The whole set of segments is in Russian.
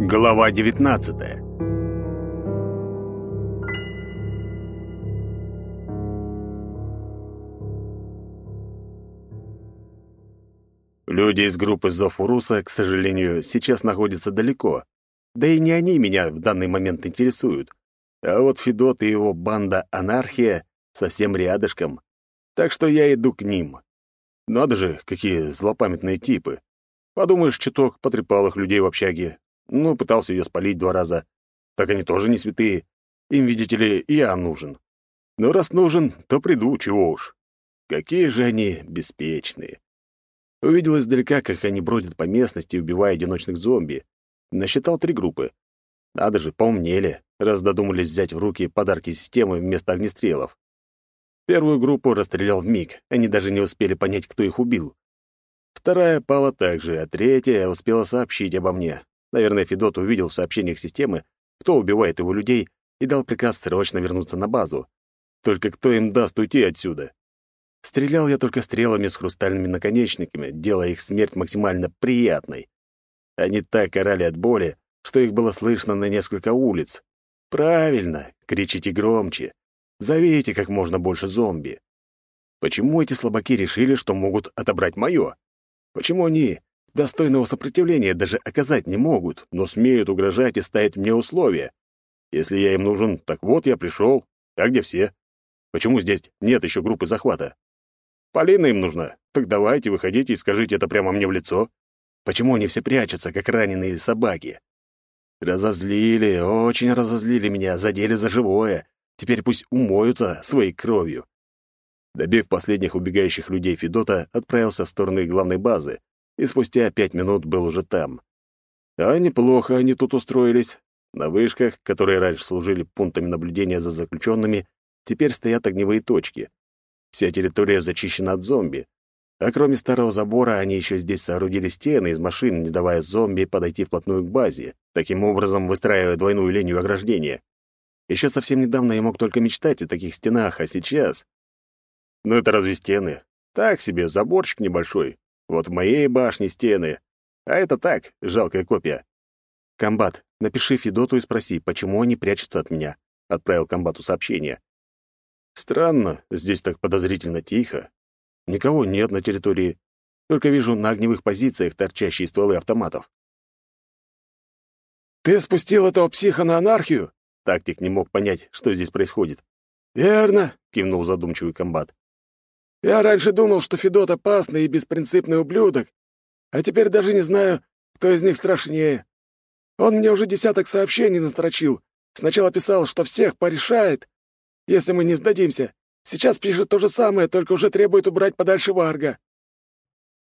Глава 19 Люди из группы Зов Уруса, к сожалению, сейчас находятся далеко. Да и не они меня в данный момент интересуют. А вот Федот и его банда «Анархия» совсем рядышком. Так что я иду к ним. Надо же, какие злопамятные типы. Подумаешь, чуток потрепал их людей в общаге. Ну, пытался ее спалить два раза. Так они тоже не святые. Им, видите ли, я нужен. Но раз нужен, то приду, чего уж. Какие же они беспечные. Увидел издалека, как они бродят по местности, убивая одиночных зомби. Насчитал три группы. Надо же, поумнели, раз додумались взять в руки подарки системы вместо огнестрелов. Первую группу расстрелял в миг, они даже не успели понять, кто их убил. Вторая пала также, а третья успела сообщить обо мне. Наверное, Федот увидел в сообщениях системы, кто убивает его людей, и дал приказ срочно вернуться на базу. Только кто им даст уйти отсюда? Стрелял я только стрелами с хрустальными наконечниками, делая их смерть максимально приятной. Они так орали от боли, что их было слышно на несколько улиц. Правильно, кричите громче. Зовите как можно больше зомби. Почему эти слабаки решили, что могут отобрать мое? Почему они достойного сопротивления даже оказать не могут, но смеют угрожать и ставить мне условия? Если я им нужен, так вот я пришел. А где все? Почему здесь нет еще группы захвата? Полина им нужна. Так давайте, выходите и скажите это прямо мне в лицо. Почему они все прячутся, как раненые собаки? Разозлили, очень разозлили меня, задели за живое. Теперь пусть умоются своей кровью. Добив последних убегающих людей Федота, отправился в сторону главной базы, и спустя пять минут был уже там. А неплохо они тут устроились. На вышках, которые раньше служили пунктами наблюдения за заключенными, теперь стоят огневые точки. Вся территория зачищена от зомби. А кроме старого забора, они еще здесь соорудили стены из машин, не давая зомби подойти вплотную к базе, таким образом выстраивая двойную линию ограждения. Еще совсем недавно я мог только мечтать о таких стенах, а сейчас... Ну это разве стены? Так себе, заборчик небольшой. Вот в моей башне стены. А это так, жалкая копия. «Комбат, напиши Федоту и спроси, почему они прячутся от меня», — отправил комбату сообщение. «Странно, здесь так подозрительно тихо. Никого нет на территории. Только вижу на огневых позициях торчащие стволы автоматов». «Ты спустил этого психа на анархию?» Тактик не мог понять, что здесь происходит. «Верно», — кивнул задумчивый комбат. Я раньше думал, что Федот опасный и беспринципный ублюдок, а теперь даже не знаю, кто из них страшнее. Он мне уже десяток сообщений настрочил. Сначала писал, что всех порешает, если мы не сдадимся. Сейчас пишет то же самое, только уже требует убрать подальше Варга.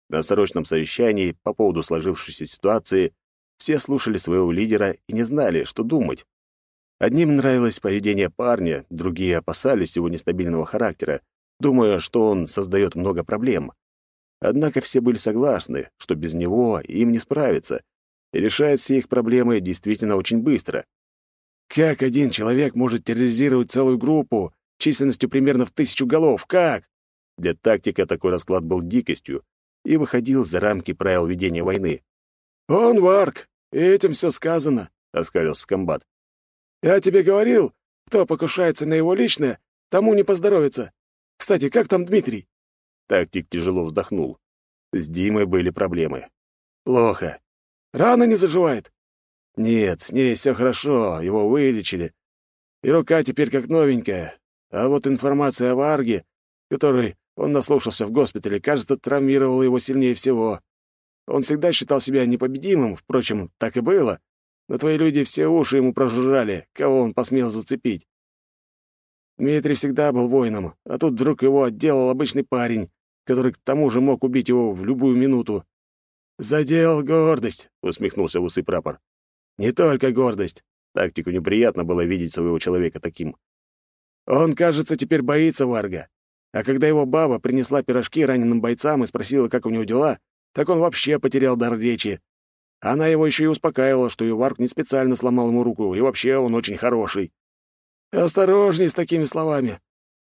На срочном совещании по поводу сложившейся ситуации все слушали своего лидера и не знали, что думать. Одним нравилось поведение парня, другие опасались его нестабильного характера, думая, что он создает много проблем. Однако все были согласны, что без него им не справиться, и решает все их проблемы действительно очень быстро. Как один человек может терроризировать целую группу численностью примерно в тысячу голов? Как? Для тактика такой расклад был дикостью и выходил за рамки правил ведения войны. «Он варк, этим все сказано», — оскалился комбат. «Я тебе говорил, кто покушается на его личное, тому не поздоровится. Кстати, как там Дмитрий?» Тактик тяжело вздохнул. С Димой были проблемы. «Плохо. Рана не заживает?» «Нет, с ней все хорошо, его вылечили. И рука теперь как новенькая. А вот информация о Варге, которой он наслушался в госпитале, кажется, травмировала его сильнее всего. Он всегда считал себя непобедимым, впрочем, так и было. Но твои люди все уши ему прожужжали, кого он посмел зацепить. Дмитрий всегда был воином, а тут вдруг его отделал обычный парень, который к тому же мог убить его в любую минуту. «Задел гордость», — усмехнулся в усы прапор. «Не только гордость. Тактику неприятно было видеть своего человека таким. Он, кажется, теперь боится Варга. А когда его баба принесла пирожки раненым бойцам и спросила, как у него дела, так он вообще потерял дар речи. Она его еще и успокаивала, что и Варг не специально сломал ему руку, и вообще он очень хороший. «Осторожней с такими словами.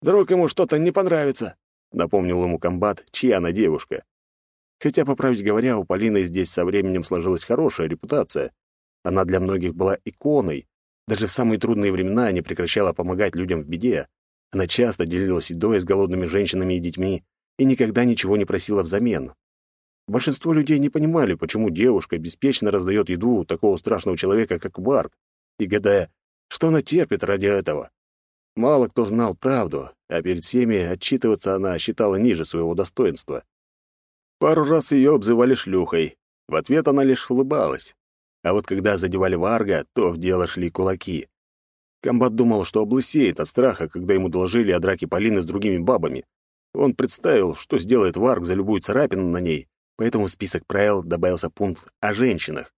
Вдруг ему что-то не понравится», — напомнил ему комбат, чья она девушка. Хотя, поправить говоря, у Полины здесь со временем сложилась хорошая репутация. Она для многих была иконой. Даже в самые трудные времена не прекращала помогать людям в беде. Она часто делилась едой с голодными женщинами и детьми и никогда ничего не просила взамен. Большинство людей не понимали, почему девушка беспечно раздает еду такого страшного человека, как Варк, и гадая, что она терпит ради этого. Мало кто знал правду, а перед всеми отчитываться она считала ниже своего достоинства. Пару раз ее обзывали шлюхой. В ответ она лишь улыбалась. А вот когда задевали Варга, то в дело шли кулаки. Комбат думал, что облысеет от страха, когда ему доложили о драке Полины с другими бабами. Он представил, что сделает Варг за любую царапину на ней, поэтому в список правил добавился пункт о женщинах.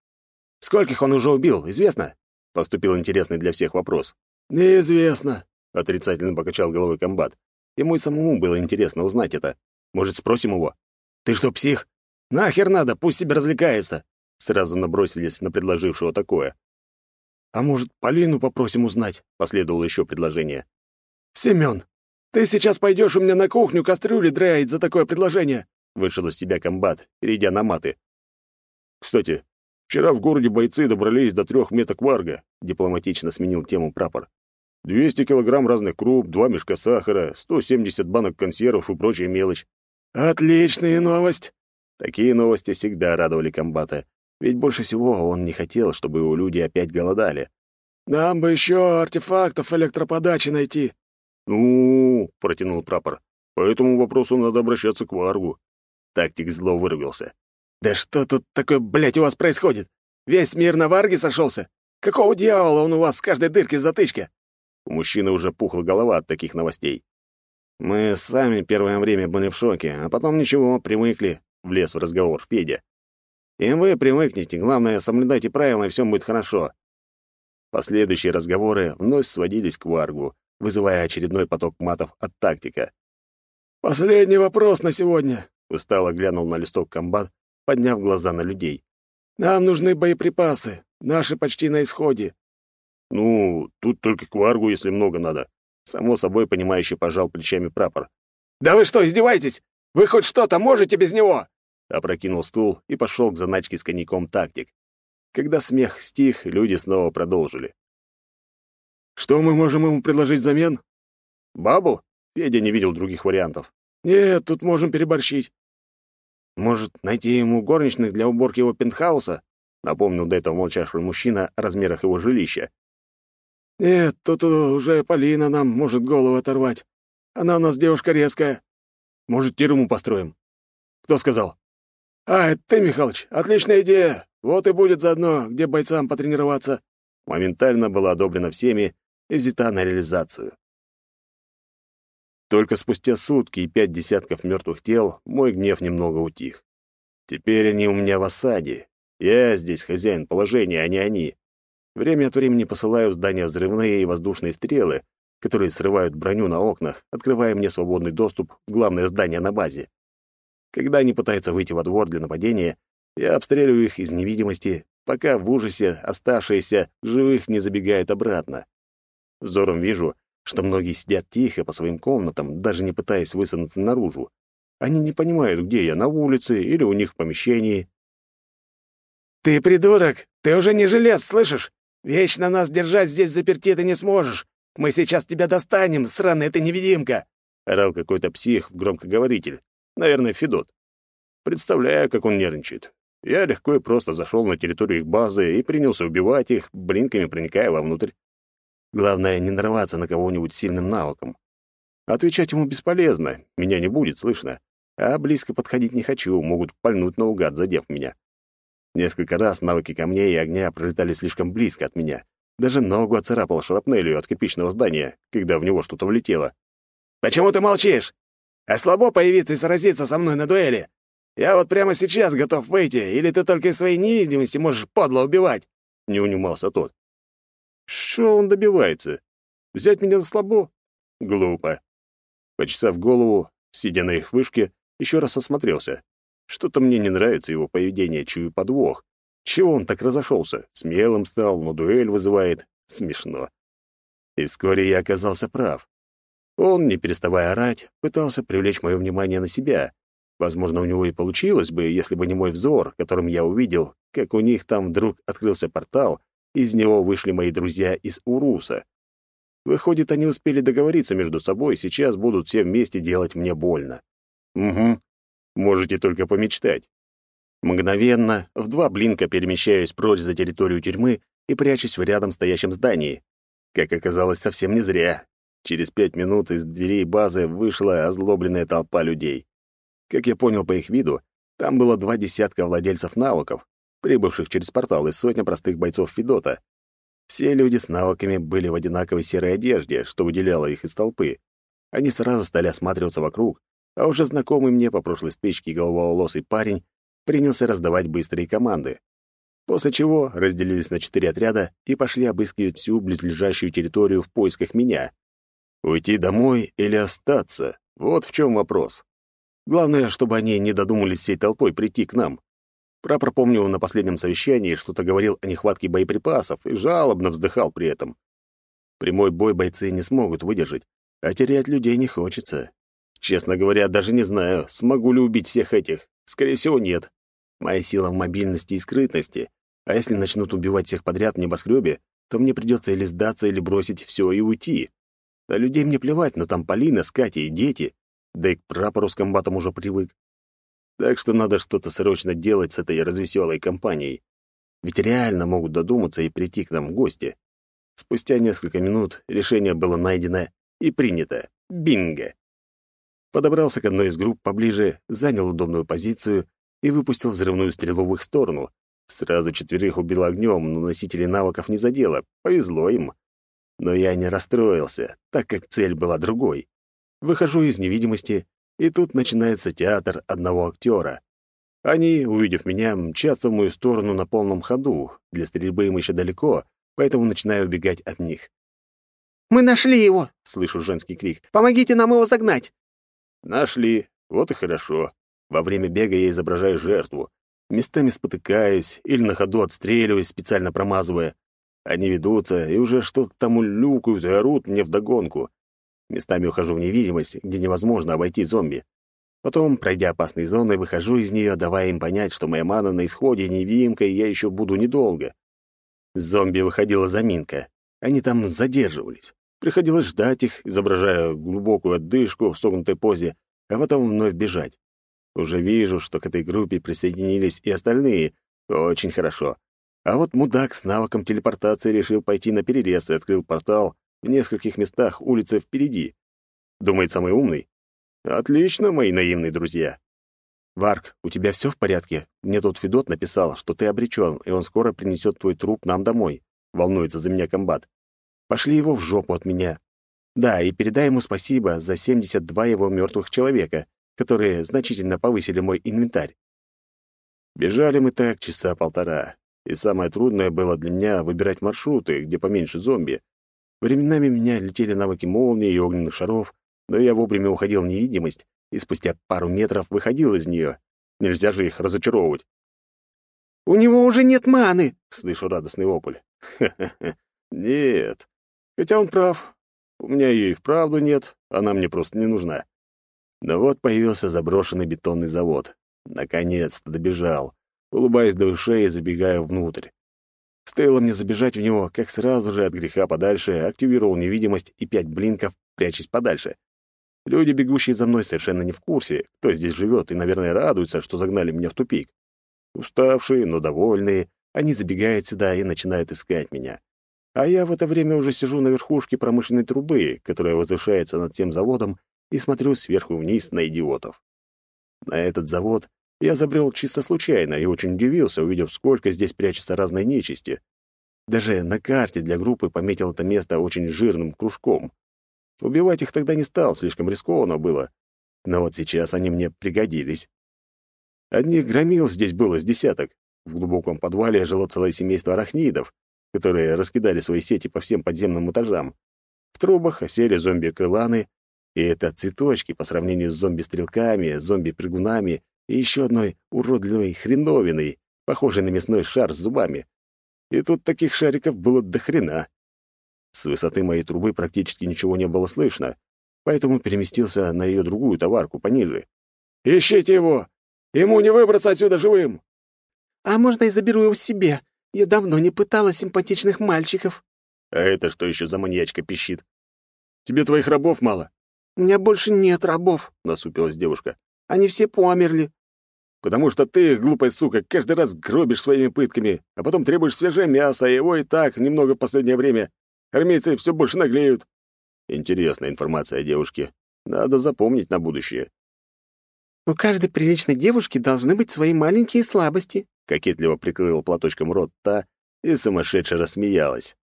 «Скольких он уже убил, известно?» — поступил интересный для всех вопрос. «Неизвестно», — отрицательно покачал головой комбат. Ему и самому было интересно узнать это. Может, спросим его? «Ты что, псих? Нахер надо, пусть себе развлекается!» Сразу набросились на предложившего такое. «А может, Полину попросим узнать?» — последовало еще предложение. «Семен, ты сейчас пойдешь у меня на кухню кастрюли драить за такое предложение?» — вышел из себя комбат, перейдя на маты. «Кстати, вчера в городе бойцы добрались до трех меток варга», — дипломатично сменил тему прапор. «200 килограмм разных круп, два мешка сахара, 170 банок консервов и прочая мелочь». «Отличная новость!» Такие новости всегда радовали комбата, ведь больше всего он не хотел, чтобы его люди опять голодали. «Нам бы еще артефактов электроподачи найти». «Ну, — протянул прапор, — по этому вопросу надо обращаться к Варгу». Тактик зло вырвался. «Да что тут такое, блядь, у вас происходит? Весь мир на Варге сошелся? Какого дьявола он у вас с каждой дырки затычка?» У мужчины уже пухла голова от таких новостей. «Мы сами первое время были в шоке, а потом ничего, привыкли», — влез в разговор Федя. И вы привыкнете, главное, соблюдайте правила, и все будет хорошо. Последующие разговоры вновь сводились к Варгу, вызывая очередной поток матов от тактика. «Последний вопрос на сегодня», — устало глянул на листок комбат, подняв глаза на людей. «Нам нужны боеприпасы. Наши почти на исходе». «Ну, тут только к Варгу, если много надо». Само собой, понимающе пожал плечами прапор. «Да вы что, издеваетесь? Вы хоть что-то можете без него?» опрокинул стул и пошел к заначке с коньяком тактик. Когда смех стих, люди снова продолжили. «Что мы можем ему предложить взамен?» «Бабу?» Федя не видел других вариантов. «Нет, тут можем переборщить». «Может, найти ему горничных для уборки его пентхауса?» Напомнил до этого молчавший мужчина о размерах его жилища. «Нет, тут уже Полина нам может голову оторвать. Она у нас девушка резкая». «Может, тюрьму построим?» «Кто сказал?» «А, это ты, Михалыч, отличная идея. Вот и будет заодно, где бойцам потренироваться». Моментально была одобрена всеми и взята на реализацию. Только спустя сутки и пять десятков мертвых тел мой гнев немного утих. Теперь они у меня в осаде. Я здесь хозяин положения, а не они. Время от времени посылаю в здание взрывные и воздушные стрелы, которые срывают броню на окнах, открывая мне свободный доступ в главное здание на базе. Когда они пытаются выйти во двор для нападения, я обстреливаю их из невидимости, пока в ужасе оставшиеся живых не забегают обратно. Взором вижу, что многие сидят тихо по своим комнатам, даже не пытаясь высунуться наружу. Они не понимают, где я, на улице или у них в помещении. «Ты придурок! Ты уже не желез, слышишь? Вечно нас держать здесь заперти ты не сможешь! Мы сейчас тебя достанем, сраная ты невидимка!» — орал какой-то псих в громкоговоритель. Наверное, Федот. Представляю, как он нервничает. Я легко и просто зашел на территорию их базы и принялся убивать их, блинками проникая вовнутрь. Главное, не нарваться на кого-нибудь сильным навыком. Отвечать ему бесполезно, меня не будет слышно. А близко подходить не хочу, могут пальнуть наугад, задев меня. Несколько раз навыки камней и огня пролетали слишком близко от меня. Даже ногу оцарапал шрапнелью от кирпичного здания, когда в него что-то влетело. «Почему ты молчишь? А слабо появиться и сразиться со мной на дуэли? Я вот прямо сейчас готов выйти, или ты только из своей невидимости можешь подло убивать?» Не унимался тот. «Что он добивается? Взять меня на слабо? Глупо». Почесав голову, сидя на их вышке, еще раз осмотрелся. Что-то мне не нравится его поведение, чую подвох. Чего он так разошелся? Смелым стал, но дуэль вызывает. Смешно. И вскоре я оказался прав. Он, не переставая орать, пытался привлечь мое внимание на себя. Возможно, у него и получилось бы, если бы не мой взор, которым я увидел, как у них там вдруг открылся портал, из него вышли мои друзья из Уруса. Выходит, они успели договориться между собой, сейчас будут все вместе делать мне больно. Угу. Можете только помечтать. Мгновенно, в два блинка перемещаюсь прочь за территорию тюрьмы и прячусь в рядом стоящем здании. Как оказалось, совсем не зря. Через пять минут из дверей базы вышла озлобленная толпа людей. Как я понял по их виду, там было два десятка владельцев навыков, прибывших через портал, и сотня простых бойцов Федота. Все люди с навыками были в одинаковой серой одежде, что выделяло их из толпы. Они сразу стали осматриваться вокруг, а уже знакомый мне по прошлой стычке головолосый парень принялся раздавать быстрые команды. После чего разделились на четыре отряда и пошли обыскивать всю близлежащую территорию в поисках меня. Уйти домой или остаться? Вот в чем вопрос. Главное, чтобы они не додумались всей толпой прийти к нам. Прапор, помню, на последнем совещании что-то говорил о нехватке боеприпасов и жалобно вздыхал при этом. Прямой бой бойцы не смогут выдержать, а терять людей не хочется. Честно говоря, даже не знаю, смогу ли убить всех этих. Скорее всего, нет. Моя сила в мобильности и скрытности. А если начнут убивать всех подряд в небоскребе, то мне придется или сдаться, или бросить все и уйти. А людей мне плевать, но там Полина с Катей и дети. Да и к прапору с комбатом уже привык. Так что надо что-то срочно делать с этой развеселой компанией. Ведь реально могут додуматься и прийти к нам в гости. Спустя несколько минут решение было найдено и принято. Бинго! Подобрался к одной из групп поближе, занял удобную позицию и выпустил взрывную стрелу в их сторону. Сразу четверых убил огнем, но носители навыков не задело. Повезло им. Но я не расстроился, так как цель была другой. Выхожу из невидимости и тут начинается театр одного актера. Они, увидев меня, мчатся в мою сторону на полном ходу. Для стрельбы им еще далеко, поэтому начинаю убегать от них. «Мы нашли его!» — слышу женский крик. «Помогите нам его загнать!» «Нашли. Вот и хорошо. Во время бега я изображаю жертву. Местами спотыкаюсь или на ходу отстреливаюсь, специально промазывая. Они ведутся и уже что-то там улюкают и орут мне вдогонку. Местами ухожу в невидимость, где невозможно обойти зомби. Потом, пройдя опасные зоны, выхожу из нее, давая им понять, что моя мана на исходе, невидимка, и я еще буду недолго. С зомби выходила заминка. Они там задерживались. Приходилось ждать их, изображая глубокую отдышку в согнутой позе, а потом вновь бежать. Уже вижу, что к этой группе присоединились и остальные. Очень хорошо. А вот мудак с навыком телепортации решил пойти на перерез и открыл портал в нескольких местах улицы впереди. Думает, самый умный? Отлично, мои наивные друзья. Варк, у тебя все в порядке? Мне тут Федот написал, что ты обречен, и он скоро принесет твой труп нам домой. Волнуется за меня комбат. Пошли его в жопу от меня. Да, и передай ему спасибо за 72 его мертвых человека, которые значительно повысили мой инвентарь. Бежали мы так часа полтора, и самое трудное было для меня выбирать маршруты, где поменьше зомби, Временами меня летели навыки молнии и огненных шаров, но я вовремя уходил в невидимость и спустя пару метров выходил из нее. Нельзя же их разочаровывать. «У него уже нет маны!» — слышу радостный вопль. «Ха-ха-ха! Нет. Хотя он прав. У меня ее и вправду нет, она мне просто не нужна. Но вот появился заброшенный бетонный завод. Наконец-то добежал. Улыбаясь до ушей, забегаю внутрь. Стоило мне забежать в него, как сразу же от греха подальше активировал невидимость и пять блинков, прячась подальше. Люди, бегущие за мной, совершенно не в курсе, кто здесь живет, и, наверное, радуются, что загнали меня в тупик. Уставшие, но довольные, они забегают сюда и начинают искать меня. А я в это время уже сижу на верхушке промышленной трубы, которая возвышается над тем заводом, и смотрю сверху вниз на идиотов. На этот завод я забрел чисто случайно и очень удивился, увидев, сколько здесь прячется разной нечисти. Даже на карте для группы пометил это место очень жирным кружком. Убивать их тогда не стал, слишком рискованно было. Но вот сейчас они мне пригодились. Одних громил здесь было с десяток. В глубоком подвале жило целое семейство арахнидов, которые раскидали свои сети по всем подземным этажам. В трубах осели зомби-крыланы, и это цветочки по сравнению с зомби-стрелками, зомби-прыгунами и еще одной уродливой хреновиной, похожей на мясной шар с зубами. И тут таких шариков было до хрена. С высоты моей трубы практически ничего не было слышно, поэтому переместился на ее другую товарку пониже. «Ищите его! Ему не выбраться отсюда живым!» А можно я заберу его себе? Я давно не пытала симпатичных мальчиков». А это что еще за маньячка пищит? Тебе твоих рабов мало? «У меня больше нет рабов», — насупилась девушка. «Они все померли». «Потому что ты, глупая сука, каждый раз гробишь своими пытками, а потом требуешь свежее мясо, а его и так немного в последнее время. Армейцы все больше наглеют». Интересная информация о девушке. Надо запомнить на будущее. «У каждой приличной девушки должны быть свои маленькие слабости», — кокетливо прикрыла платочком рот та и сумасшедше рассмеялась.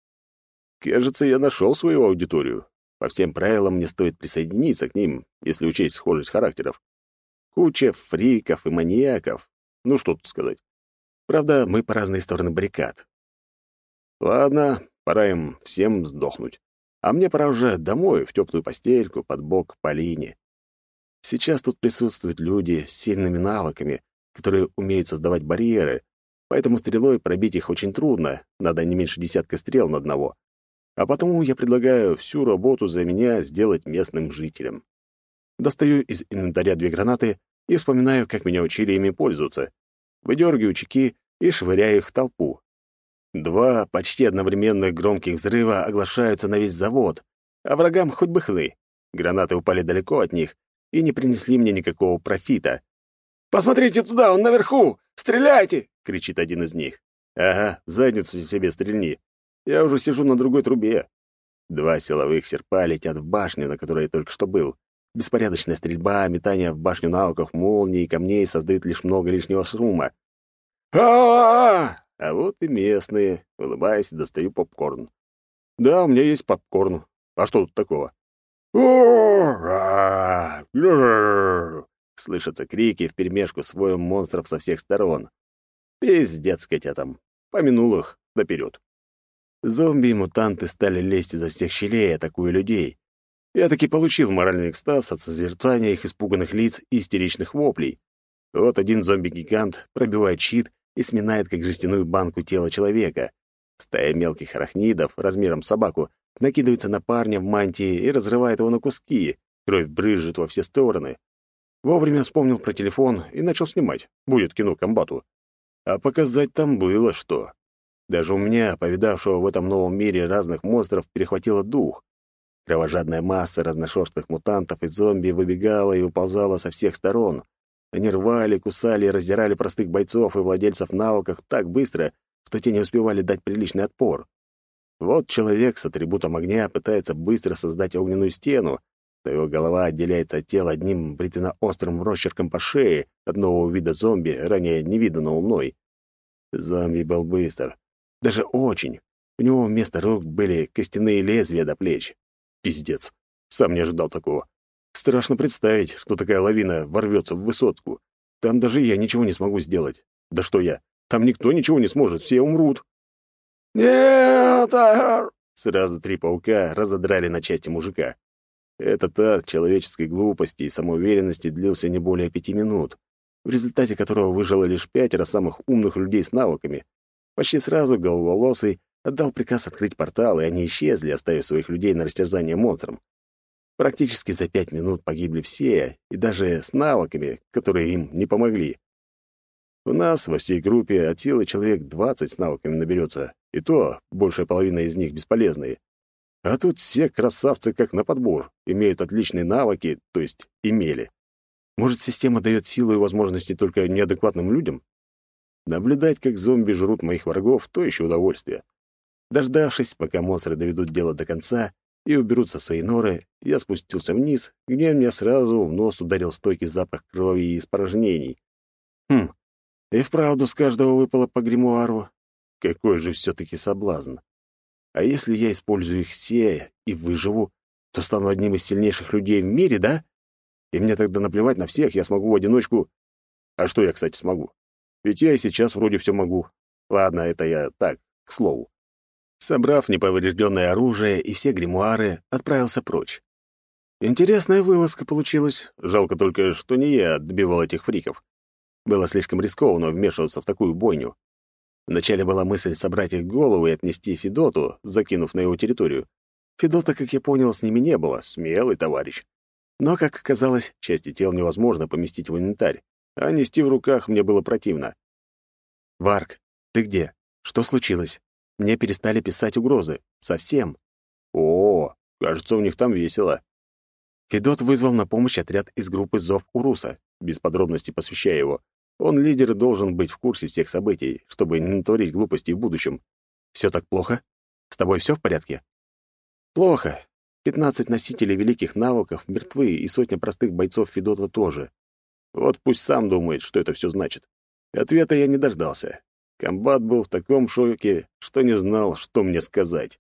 «Кажется, я нашел свою аудиторию. По всем правилам мне стоит присоединиться к ним, если учесть схожесть характеров. Куча фриков и маньяков. Ну, что тут сказать. Правда, мы по разные стороны баррикад. Ладно, пора им всем сдохнуть. А мне пора уже домой, в теплую постельку, под бок Полине. Сейчас тут присутствуют люди с сильными навыками, которые умеют создавать барьеры, поэтому стрелой пробить их очень трудно, надо не меньше десятка стрел на одного. А потому я предлагаю всю работу за меня сделать местным жителям. Достаю из инвентаря две гранаты и вспоминаю, как меня учили ими пользоваться. Выдергиваю чеки и швыряю их в толпу. Два почти одновременных громких взрыва оглашаются на весь завод, а врагам хоть бы хны. Гранаты упали далеко от них и не принесли мне никакого профита. «Посмотрите туда, он наверху! Стреляйте!» — кричит один из них. «Ага, в задницу себе стрельни. Я уже сижу на другой трубе. Два силовых серпа летят в башню, на которой я только что был. Беспорядочная стрельба, метание в башню навыков, молний и камней создают лишь много лишнего шума. а а А вот и местные. Улыбаясь, достаю попкорн. Да, у меня есть попкорн. А что тут такого? Слышатся крики вперемешку с воем монстров со всех сторон. Пиздец котятам. Помянул их наперед. Зомби и мутанты стали лезть изо всех щелей, атакуя людей. Я таки получил моральный экстаз от созерцания их испуганных лиц и истеричных воплей. Вот один зомби-гигант пробивает щит и сминает, как жестяную банку, тело человека. Стая мелких арахнидов, размером с собаку, накидывается на парня в мантии и разрывает его на куски. Кровь брызжет во все стороны. Вовремя вспомнил про телефон и начал снимать. Будет кино комбату. А показать там было что. Даже у меня, повидавшего в этом новом мире разных монстров, перехватило дух. Кровожадная масса разношерстных мутантов и зомби выбегала и уползала со всех сторон. Они рвали, кусали и раздирали простых бойцов и владельцев навыков так быстро, что те не успевали дать приличный отпор. Вот человек с атрибутом огня пытается быстро создать огненную стену, то его голова отделяется от тела одним бритвенно-острым росчерком по шее от нового вида зомби, ранее невиданного мной. Зомби был быстр, даже очень. У него вместо рук были костяные лезвия до плеч. Пиздец. Сам не ожидал такого. Страшно представить, что такая лавина ворвется в высотку. Там даже я ничего не смогу сделать. Да что я? Там никто ничего не сможет, все умрут. «Нет!» а, Сразу три паука разодрали на части мужика. Этот ад человеческой глупости и самоуверенности длился не более пяти минут, в результате которого выжило лишь пятеро самых умных людей с навыками. Почти сразу головолосый отдал приказ открыть портал, и они исчезли, оставив своих людей на растерзание монстрам. Практически за пять минут погибли все, и даже с навыками, которые им не помогли. У нас во всей группе от силы человек двадцать с навыками наберется, и то большая половина из них бесполезные. А тут все красавцы как на подбор, имеют отличные навыки, то есть имели. Может, система дает силу и возможности только неадекватным людям? Наблюдать, как зомби жрут моих врагов, то еще удовольствие. Дождавшись, пока монстры доведут дело до конца и уберутся свои норы, я спустился вниз, где мне сразу в нос ударил стойкий запах крови и испражнений. Хм, и вправду с каждого выпало по гримуару. Какой же все-таки соблазн. А если я использую их все и выживу, то стану одним из сильнейших людей в мире, да? И мне тогда наплевать на всех, я смогу в одиночку... А что я, кстати, смогу? Ведь я и сейчас вроде все могу. Ладно, это я так, к слову. Собрав неповрежденное оружие и все гримуары, отправился прочь. Интересная вылазка получилась. Жалко только, что не я отбивал этих фриков. Было слишком рискованно вмешиваться в такую бойню. Вначале была мысль собрать их головы и отнести Федоту, закинув на его территорию. Федота, как я понял, с ними не было, смелый товарищ. Но, как оказалось, части тел невозможно поместить в инвентарь а нести в руках мне было противно. «Варк, ты где? Что случилось? Мне перестали писать угрозы. Совсем». «О, кажется, у них там весело». Федот вызвал на помощь отряд из группы «Зов Уруса», без подробностей посвящая его. Он лидер и должен быть в курсе всех событий, чтобы не натворить глупостей в будущем. Все так плохо? С тобой все в порядке? Плохо. Пятнадцать носителей великих навыков мертвы, и сотня простых бойцов Федота тоже. Вот пусть сам думает, что это все значит. Ответа я не дождался. Комбат был в таком шоке, что не знал, что мне сказать.